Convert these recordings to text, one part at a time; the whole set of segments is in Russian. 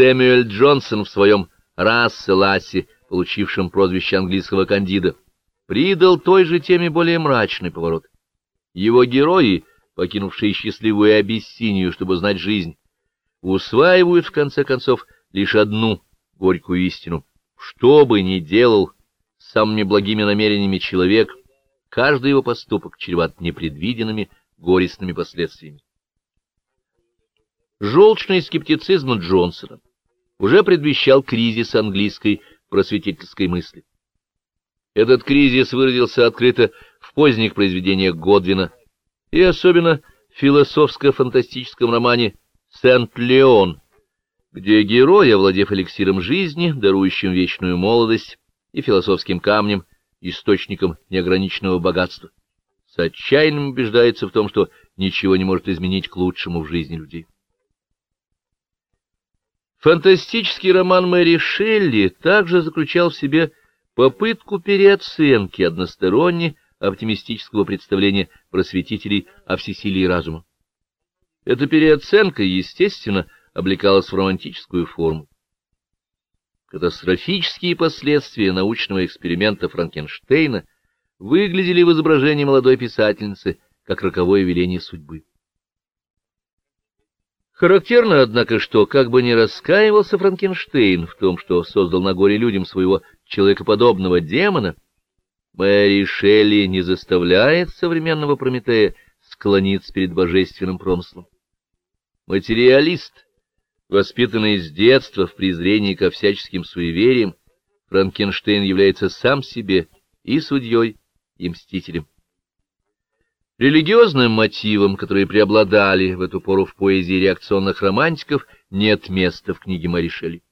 Сэмюэль Джонсон в своем «Расселасе», получившем прозвище английского кандида, придал той же теме более мрачный поворот. Его герои, покинувшие счастливую Абиссинию, чтобы знать жизнь, усваивают, в конце концов, лишь одну горькую истину. Что бы ни делал с самыми благими намерениями человек, каждый его поступок чреват непредвиденными горестными последствиями. Желчный скептицизм Джонсона уже предвещал кризис английской просветительской мысли. Этот кризис выразился открыто в поздних произведениях Годвина и особенно в философско-фантастическом романе «Сент-Леон», где герой, овладев эликсиром жизни, дарующим вечную молодость и философским камнем, источником неограниченного богатства, с отчаянием убеждается в том, что ничего не может изменить к лучшему в жизни людей. Фантастический роман Мэри Шелли также заключал в себе попытку переоценки односторонне оптимистического представления просветителей о всесилии разума. Эта переоценка, естественно, облекалась в романтическую форму. Катастрофические последствия научного эксперимента Франкенштейна выглядели в изображении молодой писательницы как роковое веление судьбы. Характерно, однако, что, как бы ни раскаивался Франкенштейн в том, что создал на горе людям своего человекоподобного демона, Мэри Шелли не заставляет современного Прометея склониться перед божественным промыслом. Материалист, воспитанный с детства в презрении ко всяческим суевериям, Франкенштейн является сам себе и судьей, и мстителем. Религиозным мотивам, которые преобладали в эту пору в поэзии реакционных романтиков, нет места в книге Маришели.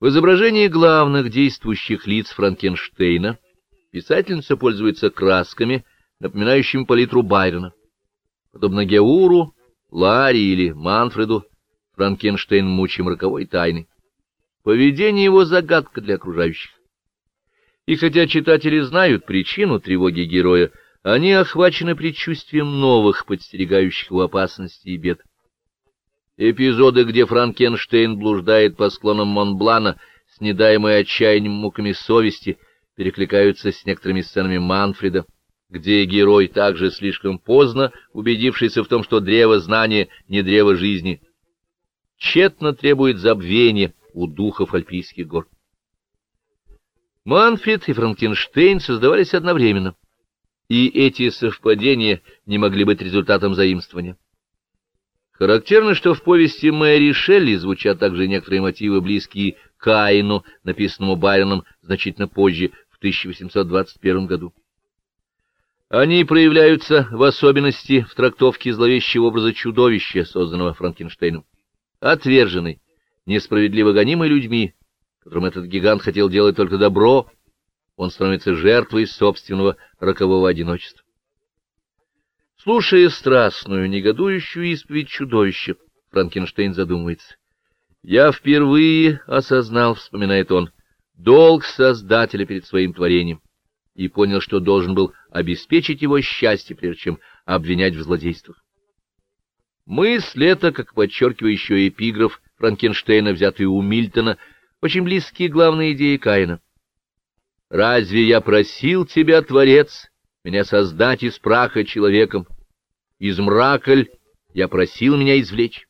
В изображении главных действующих лиц Франкенштейна писательница пользуется красками, напоминающими палитру Байрона. Подобно Геуру, Ларри или Манфреду, Франкенштейн мучим роковой тайны. Поведение его — загадка для окружающих. И хотя читатели знают причину тревоги героя, они охвачены предчувствием новых, подстерегающих его опасностей и бед. Эпизоды, где Франкенштейн блуждает по склонам Монблана, снедаемые отчаянием муками совести, перекликаются с некоторыми сценами Манфреда, где герой также слишком поздно, убедившийся в том, что древо знания не древо жизни, тщетно требует забвения у духов альпийских гор. Манфред и Франкенштейн создавались одновременно и эти совпадения не могли быть результатом заимствования. Характерно, что в повести Мэри Шелли звучат также некоторые мотивы, близкие Каину, написанному Байроном значительно позже, в 1821 году. Они проявляются в особенности в трактовке зловещего образа чудовища, созданного Франкенштейном. Отверженный, несправедливо гонимый людьми, которым этот гигант хотел делать только добро, он становится жертвой собственного рокового одиночества. Слушая страстную, негодующую исповедь чудовища, Франкенштейн задумывается. «Я впервые осознал, — вспоминает он, — долг Создателя перед своим творением и понял, что должен был обеспечить его счастье, прежде чем обвинять в злодействах. Мысль эта, как подчеркивая еще эпиграф Франкенштейна, взятый у Мильтона, очень близкие главные идеи Каина. Разве я просил тебя, Творец, меня создать из праха человеком? Из мрака я просил меня извлечь?